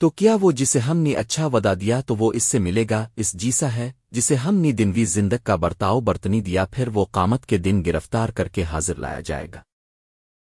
تو کیا وہ جسے ہم نے اچھا ودا دیا تو وہ اس سے ملے گا، اس جیسا ہے، جسے ہم نے دنوی زندگ کا برتاؤ برتنی دیا، پھر وہ قامت کے دن گرفتار کر کے حاضر لایا جائے گا۔